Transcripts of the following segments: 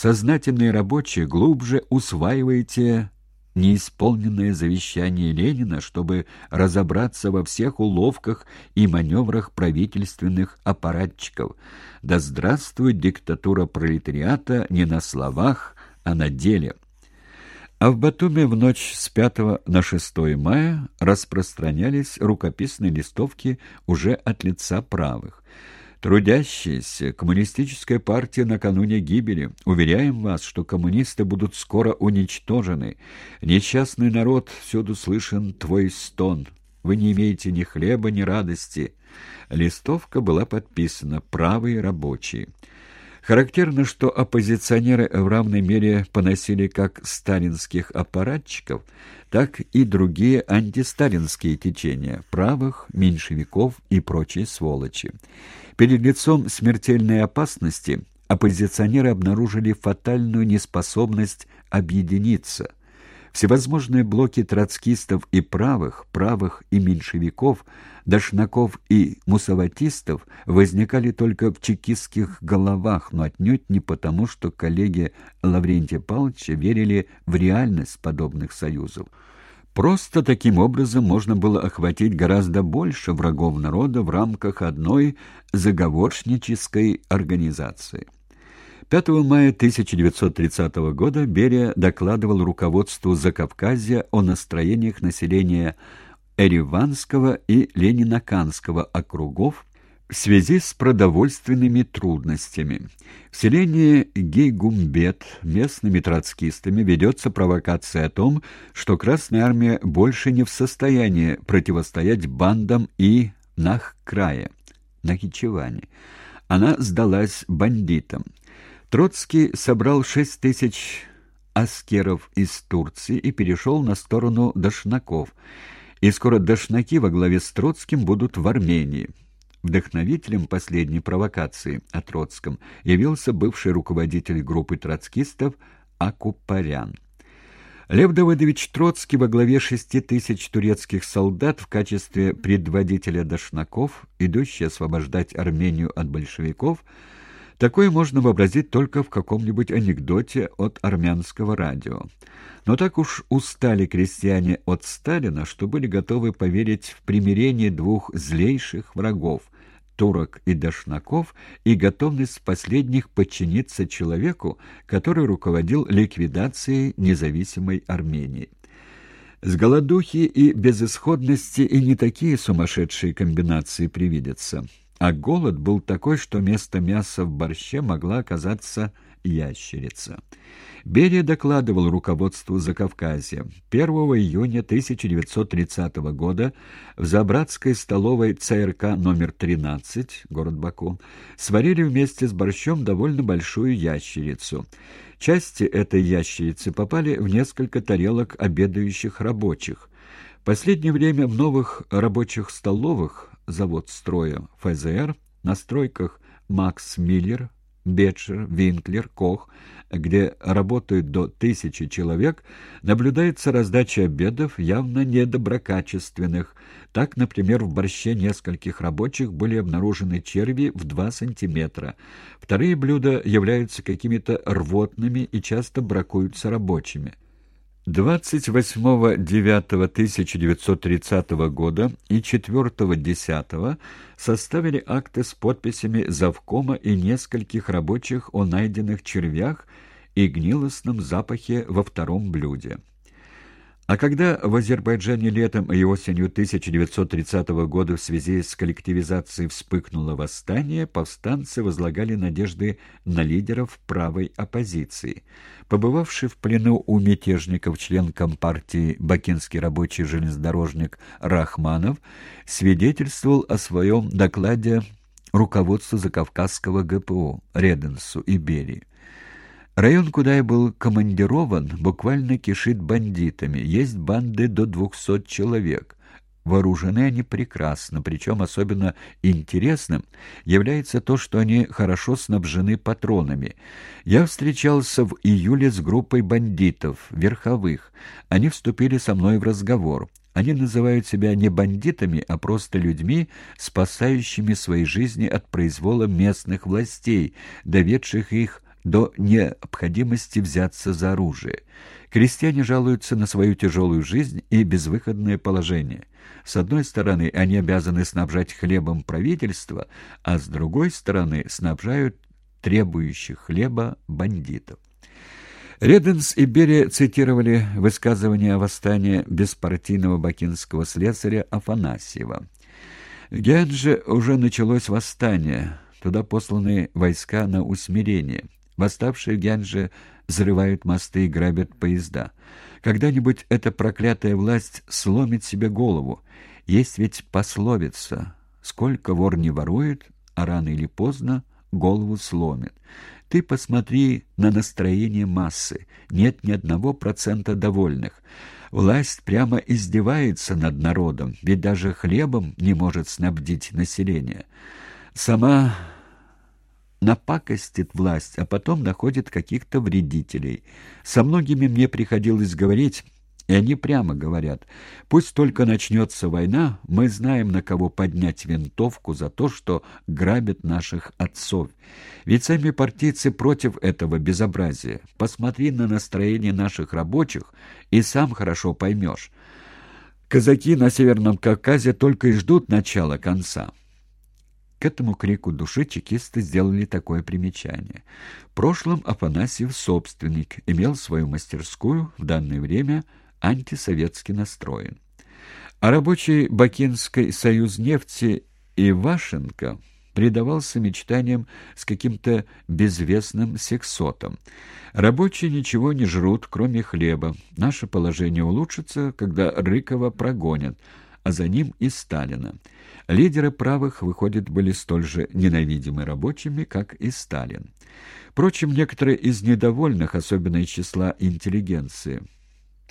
Сознательные рабочие глубже усваиваете неисполненное завещание Ленина, чтобы разобраться во всех уловках и маневрах правительственных аппаратчиков. Да здравствует диктатура пролетариата не на словах, а на деле. А в Батуме в ночь с 5 на 6 мая распространялись рукописные листовки уже от лица правых. Трудящиеся, коммунистическая партия накануне гибели. Уверяем вас, что коммунисты будут скоро уничтожены. Несчастный народ, всюду слышен твой стон. Вы не имеете ни хлеба, ни радости. Листовка была подписана «Правые рабочие». Характерно, что оппозиционеры в равной мере поносили как сталинских аппаратчиков, так и другие антисталинские течения, правых, меньшевиков и прочие сволочи. Перед лицом смертельной опасности оппозиционеры обнаружили фатальную неспособность объединиться – Всевозможные блоки троцкистов и правых, правых и меньшевиков, дошнаков и мусаватистов возникали только в чекистских головах, но отнюдь не потому, что коллеги Лаврентия Павловича верили в реальность подобных союзов. Просто таким образом можно было охватить гораздо больше врагов народа в рамках одной заговорщической организации. 5 мая 1930 года Берия докладывал руководству Закавказья о настроениях населения Эриванского и Ленинаканского округов в связи с продовольственными трудностями. В селении Гейгумбет местными троцкистами ведется провокация о том, что Красная Армия больше не в состоянии противостоять бандам и Нахкрая, Нахичеване. Она сдалась бандитам. Троцкий собрал шесть тысяч аскеров из Турции и перешел на сторону дошнаков. И скоро дошнаки во главе с Троцким будут в Армении. Вдохновителем последней провокации о Троцком явился бывший руководитель группы троцкистов Акупарян. Лев Давыдович Троцкий во главе шести тысяч турецких солдат в качестве предводителя дошнаков, идущий освобождать Армению от большевиков, Такое можно вообразить только в каком-нибудь анекдоте от армянского радио. Но так уж устали крестьяне от Сталина, что были готовы поверить в примирение двух злейших врагов – турок и дошнаков, и готовность последних подчиниться человеку, который руководил ликвидацией независимой Армении. С голодухи и безысходности и не такие сумасшедшие комбинации привидятся. А голод был такой, что вместо мяса в борще могла оказаться ящерица. Берия докладывал руководству Закавказья. 1 июня 1930 года в Забратской столовой ЦРК номер 13, город Баку, сварили вместе с борщом довольно большую ящерицу. Части этой ящерицы попали в несколько тарелок обедающих рабочих. В последнее время в новых рабочих столовых завод строя ФЗР, на стройках Макс Миллер, Бетчер, Винклер, Кох, где работают до тысячи человек, наблюдается раздача обедов явно недоброкачественных. Так, например, в борще нескольких рабочих были обнаружены черви в 2 сантиметра. Вторые блюда являются какими-то рвотными и часто бракуются рабочими. 28.09.1930 года и 4.10 составили акты с подписями завкома и нескольких рабочих о найденных червях и гнилостном запахе во втором блюде. А когда в Азербайджане летом и осенью 1930 года в связи с коллективизацией вспыхнуло восстание, повстанцы возлагали надежды на лидеров правой оппозиции. Побывавший в плену у мятежников член Компартии бакинский рабочий железнодорожник Рахманов свидетельствовал о своем докладе руководству Закавказского ГПУ Реденсу и Берии. Район, куда я был командирован, буквально кишит бандитами. Есть банды до двухсот человек. Вооружены они прекрасно, причем особенно интересным является то, что они хорошо снабжены патронами. Я встречался в июле с группой бандитов, верховых. Они вступили со мной в разговор. Они называют себя не бандитами, а просто людьми, спасающими свои жизни от произвола местных властей, доведших их до необходимости взяться за оружие. Крестьяне жалуются на свою тяжелую жизнь и безвыходное положение. С одной стороны, они обязаны снабжать хлебом правительство, а с другой стороны, снабжают требующих хлеба бандитов. Реденс и Берия цитировали высказывание о восстании беспартийного бакинского слесаря Афанасьева. В Гянже уже началось восстание, туда посланы войска на усмирение. Восставшие в Гянже взрывают мосты и грабят поезда. Когда-нибудь эта проклятая власть сломит себе голову. Есть ведь пословица «Сколько вор не ворует, а рано или поздно голову сломит». Ты посмотри на настроение массы. Нет ни одного процента довольных. Власть прямо издевается над народом, ведь даже хлебом не может снабдить население. Сама напакостит власть, а потом находит каких-то вредителей. Со многими мне приходилось говорить, и они прямо говорят, пусть только начнется война, мы знаем, на кого поднять винтовку за то, что грабят наших отцов. Ведь сами партийцы против этого безобразия. Посмотри на настроение наших рабочих, и сам хорошо поймешь. Казаки на Северном Кавказе только и ждут начала конца. К этому крику души чекисты сделали такое примечание. В прошлом Афанасьев собственник, имел свою мастерскую, в данное время антисоветски настроен. А рабочий Бакинской союзнефти Ивашенко предавался мечтаниям с каким-то безвестным сексотом. Рабочие ничего не жрут, кроме хлеба. Наше положение улучшится, когда Рыкова прогонят, а за ним и Сталина. Лидеры правых, выходит, были столь же ненавидимы рабочими, как и Сталин. Впрочем, некоторые из недовольных, особенно из числа интеллигенции,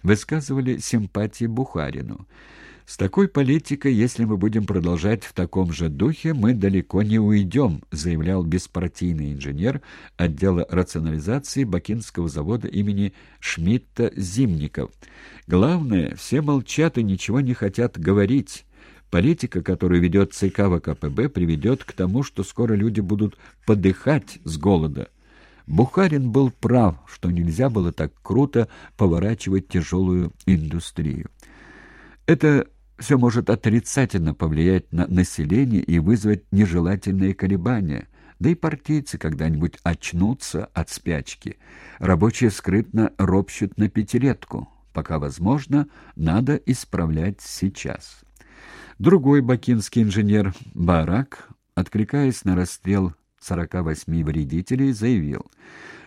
высказывали симпатии Бухарину. С такой политикой, если мы будем продолжать в таком же духе, мы далеко не уйдем, заявлял беспартийный инженер отдела рационализации Бакинского завода имени Шмидта Зимников. Главное, все молчат и ничего не хотят говорить. Политика, которую ведет ЦК ВКПБ, приведет к тому, что скоро люди будут подыхать с голода. Бухарин был прав, что нельзя было так круто поворачивать тяжелую индустрию. Это все может отрицательно повлиять на население и вызвать нежелательные колебания. Да и партийцы когда-нибудь очнутся от спячки. Рабочие скрытно ропщут на пятилетку. Пока возможно, надо исправлять сейчас. Другой бакинский инженер Барак, откликаясь на расстрел 48 вредителей, заявил,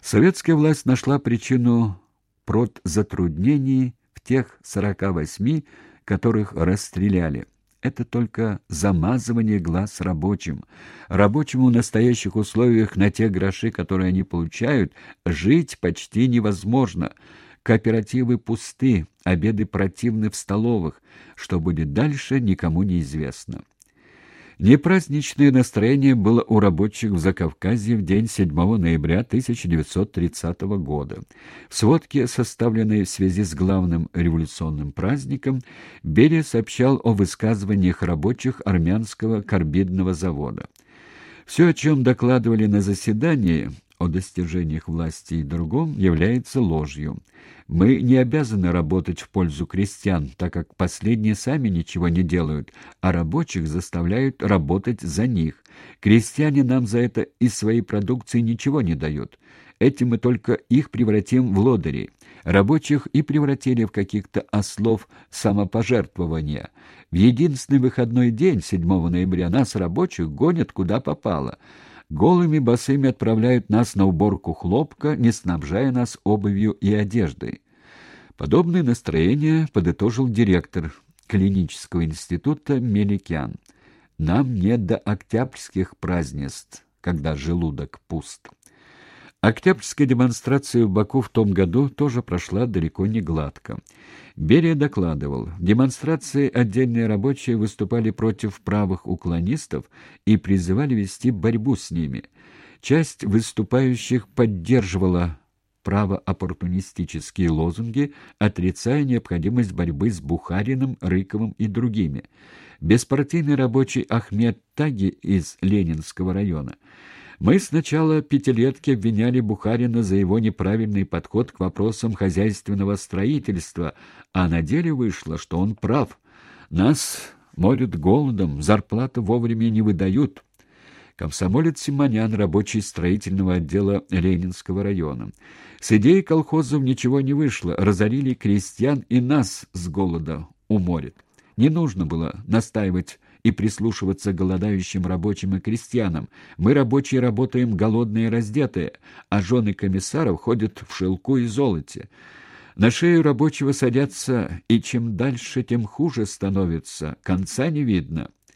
советская власть нашла причину продзатруднений в тех 48 которых расстреляли. Это только замазывание глаз рабочим. Рабочему в настоящих условиях на те гроши, которые они получают, жить почти невозможно. Кооперативы пусты, обеды противны в столовых. Что будет дальше, никому не известно. Непраздничное настроение было у рабочих в Закавказье в день 7 ноября 1930 года. В сводке, составленной в связи с главным революционным праздником, Берия сообщал о высказываниях рабочих армянского карбидного завода. Все, о чем докладывали на заседании, о достижениях власти и другом является ложью. Мы не обязаны работать в пользу крестьян, так как последние сами ничего не делают, а рабочих заставляют работать за них. Крестьяне нам за это из своей продукции ничего не дают. Этим мы только их превратим в лодырей. Рабочих и превратили в каких-то ослов самопожертвования. В единственный выходной день, 7 ноября, нас, рабочих, гонят куда попало – голыми босыми отправляют нас на уборку хлопка, не снабжая нас обувью и одеждой. Подобное настроение подытожил директор клинического института Меликян. Нам не до октябрьских празднеств, когда желудок пуст. Октябрьская демонстрация в Баку в том году тоже прошла далеко не гладко. Берия докладывал, в демонстрации отдельные рабочие выступали против правых уклонистов и призывали вести борьбу с ними. Часть выступающих поддерживала правооппортунистические лозунги, отрицая необходимость борьбы с Бухариным, Рыковым и другими. Беспартийный рабочий Ахмед Таги из Ленинского района Мы сначала пятилетки обвиняли Бухарина за его неправильный подход к вопросам хозяйственного строительства, а на деле вышло, что он прав. Нас морят голодом, зарплату вовремя не выдают. Комсомолец Симонян, рабочий строительного отдела Ленинского района. С идеей колхозов ничего не вышло, разорили крестьян и нас с голода уморят. Не нужно было настаивать и прислушиваться к голодающим рабочим и крестьянам. Мы, рабочие, работаем голодные и раздетые, а жены комиссаров ходят в шелку и золоте. На шею рабочего садятся, и чем дальше, тем хуже становится, конца не видно.